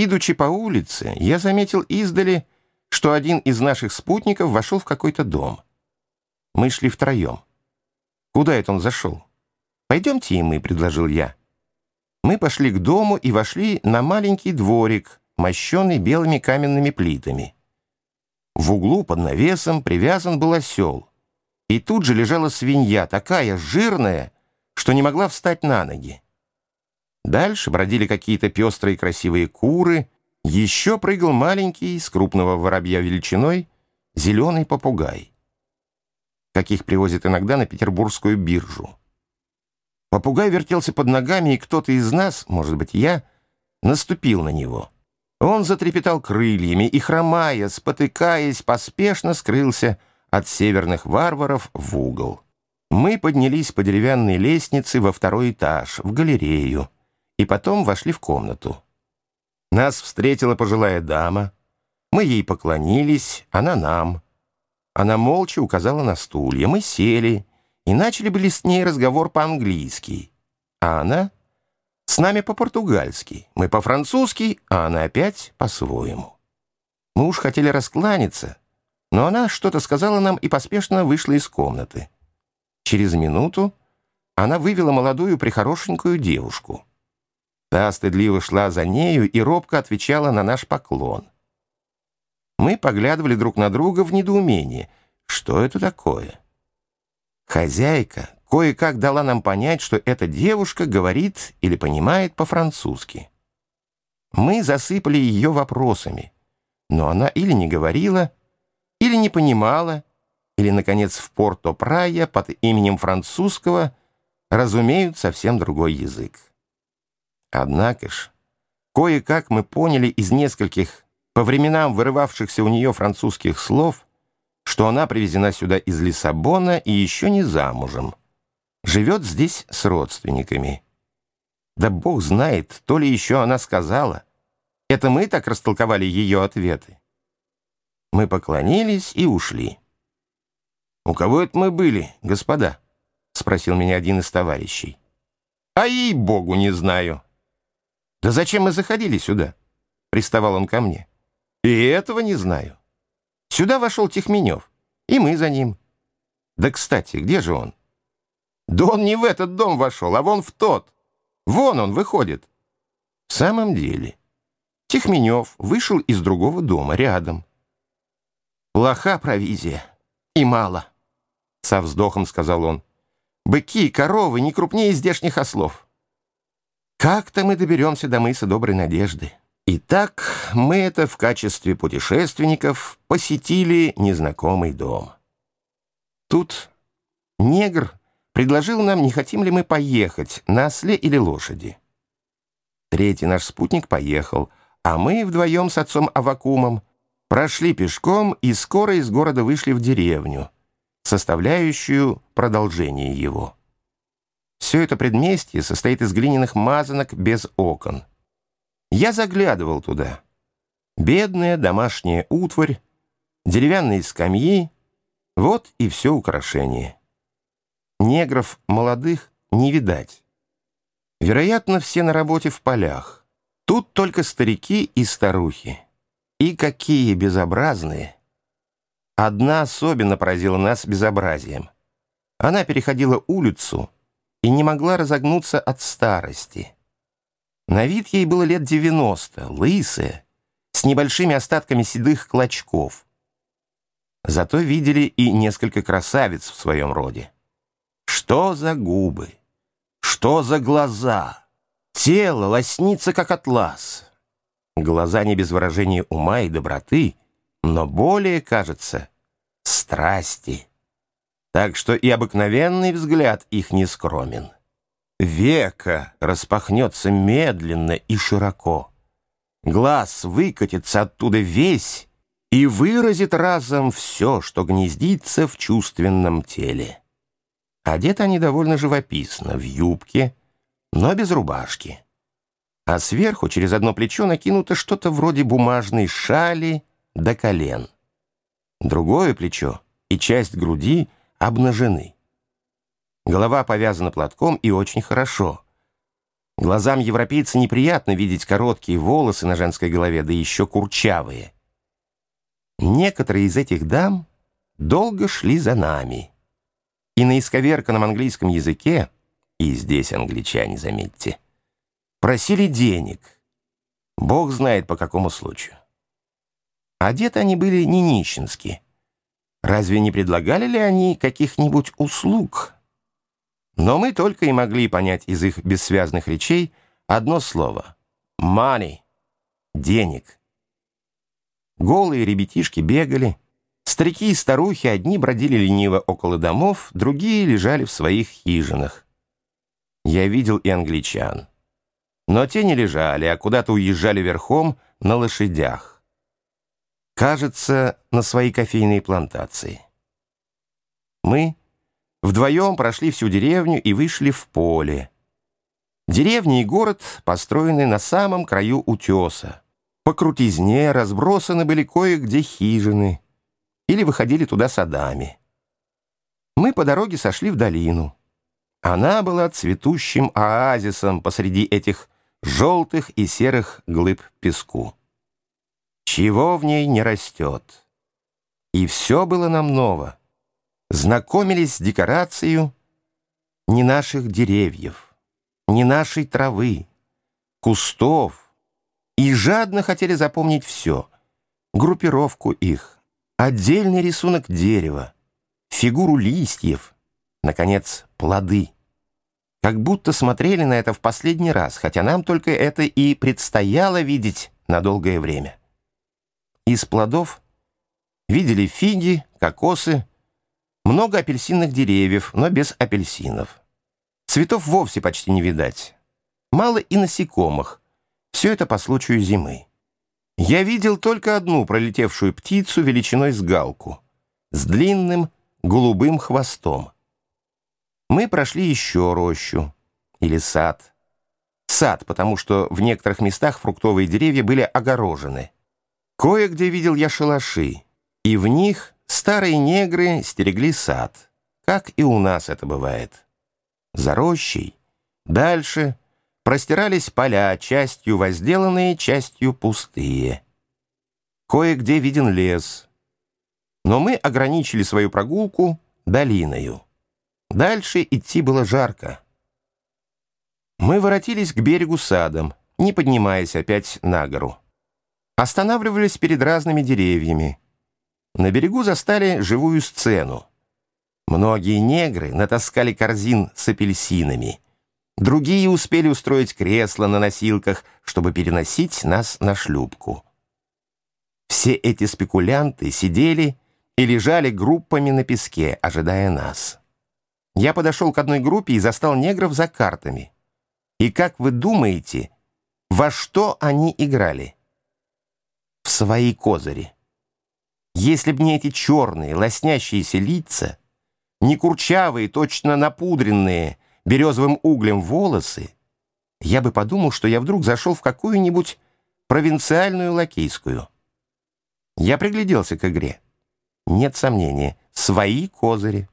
Идучи по улице, я заметил издали, что один из наших спутников вошел в какой-то дом. Мы шли втроем. Куда это он зашел? «Пойдемте и мы», — предложил я. Мы пошли к дому и вошли на маленький дворик, мощенный белыми каменными плитами. В углу под навесом привязан был осел. И тут же лежала свинья, такая жирная, что не могла встать на ноги. Дальше бродили какие-то пестрые красивые куры, еще прыгал маленький, с крупного воробья величиной, зеленый попугай, каких привозят иногда на петербургскую биржу. Попугай вертелся под ногами, и кто-то из нас, может быть, я, наступил на него. Он затрепетал крыльями и, хромая, спотыкаясь, поспешно скрылся от северных варваров в угол. Мы поднялись по деревянной лестнице во второй этаж, в галерею, и потом вошли в комнату. Нас встретила пожилая дама. Мы ей поклонились, она нам. Она молча указала на стулья. Мы сели и начали были с ней разговор по-английски, а она с нами по-португальски, мы по-французски, а она опять по-своему. Мы уж хотели раскланяться, но она что-то сказала нам и поспешно вышла из комнаты. Через минуту она вывела молодую прихорошенькую девушку. Та стыдливо шла за нею и робко отвечала на наш поклон. Мы поглядывали друг на друга в недоумении. Что это такое? Хозяйка кое-как дала нам понять, что эта девушка говорит или понимает по-французски. Мы засыпали ее вопросами, но она или не говорила, или не понимала, или, наконец, в Порто-Прая под именем французского разумеют совсем другой язык. Однако ж, кое-как мы поняли из нескольких по временам вырывавшихся у нее французских слов, что она привезена сюда из Лиссабона и еще не замужем. Живет здесь с родственниками. Да бог знает, то ли еще она сказала. Это мы так растолковали ее ответы. Мы поклонились и ушли. «У кого это мы были, господа?» — спросил меня один из товарищей. «А ей-богу, не знаю». «Да зачем мы заходили сюда?» — приставал он ко мне. «И этого не знаю». Сюда вошел Тихменев, и мы за ним. Да, кстати, где же он? Да он не в этот дом вошел, а вон в тот. Вон он выходит. В самом деле, Тихменев вышел из другого дома, рядом. Плоха провизия. И мало. Со вздохом сказал он. Быки и коровы не крупнее здешних ослов. Как-то мы доберемся до мыса Доброй Надежды. Итак, мы это в качестве путешественников посетили незнакомый дом. Тут негр предложил нам, не хотим ли мы поехать на осле или лошади. Третий наш спутник поехал, а мы вдвоем с отцом Авакумом прошли пешком и скоро из города вышли в деревню, составляющую продолжение его. Все это предместье состоит из глиняных мазанок без окон — я заглядывал туда. Бедная домашняя утварь, деревянные скамьи — вот и все украшение. Негров молодых не видать. Вероятно, все на работе в полях. Тут только старики и старухи. И какие безобразные! Одна особенно поразила нас безобразием. Она переходила улицу и не могла разогнуться от старости. На вид ей было лет девяносто, лысая, с небольшими остатками седых клочков. Зато видели и несколько красавиц в своем роде. Что за губы? Что за глаза? Тело лоснится, как атлас. Глаза не без выражения ума и доброты, но более, кажется, страсти. Так что и обыкновенный взгляд их не скромен. Века распахнется медленно и широко. Глаз выкатится оттуда весь и выразит разом все, что гнездится в чувственном теле. Одеты они довольно живописно, в юбке, но без рубашки. А сверху через одно плечо накинуто что-то вроде бумажной шали до колен. Другое плечо и часть груди обнажены. Голова повязана платком и очень хорошо. Глазам европейца неприятно видеть короткие волосы на женской голове, да еще курчавые. Некоторые из этих дам долго шли за нами. И на исковерканном английском языке, и здесь англичане, заметьте, просили денег. Бог знает по какому случаю. Одеты они были не нищенски. Разве не предлагали ли они каких-нибудь услуг? Но мы только и могли понять из их бессвязных речей одно слово — money — денег. Голые ребятишки бегали, старики и старухи одни бродили лениво около домов, другие лежали в своих хижинах. Я видел и англичан. Но те не лежали, а куда-то уезжали верхом на лошадях. Кажется, на свои кофейные плантации. Мы вдвоем прошли всю деревню и вышли в поле. Деревня и город построены на самом краю утеса. По крутизне разбросаны были кое-где хижины или выходили туда садами. Мы по дороге сошли в долину. Она была цветущим оазисом посреди этих желтых и серых глыб песку чего в ней не растет. И все было нам ново. Знакомились с декорацией не наших деревьев, не нашей травы, кустов, и жадно хотели запомнить все, группировку их, отдельный рисунок дерева, фигуру листьев, наконец, плоды. Как будто смотрели на это в последний раз, хотя нам только это и предстояло видеть на долгое время. Из плодов видели фиги, кокосы, много апельсинных деревьев, но без апельсинов. Цветов вовсе почти не видать. Мало и насекомых. Все это по случаю зимы. Я видел только одну пролетевшую птицу величиной с галку, с длинным голубым хвостом. Мы прошли еще рощу или сад. Сад, потому что в некоторых местах фруктовые деревья были огорожены. Кое-где видел я шалаши, и в них старые негры стерегли сад, как и у нас это бывает. За рощей, дальше, простирались поля, частью возделанные, частью пустые. Кое-где виден лес. Но мы ограничили свою прогулку долиною. Дальше идти было жарко. Мы воротились к берегу садом, не поднимаясь опять на гору. Останавливались перед разными деревьями. На берегу застали живую сцену. Многие негры натаскали корзин с апельсинами. Другие успели устроить кресло на носилках, чтобы переносить нас на шлюпку. Все эти спекулянты сидели и лежали группами на песке, ожидая нас. Я подошел к одной группе и застал негров за картами. И как вы думаете, во что они играли? В свои козыри. Если б не эти черные, лоснящиеся лица, не курчавые, точно напудренные березовым углем волосы, я бы подумал, что я вдруг зашел в какую-нибудь провинциальную лакейскую. Я пригляделся к игре. Нет сомнения, свои козыри.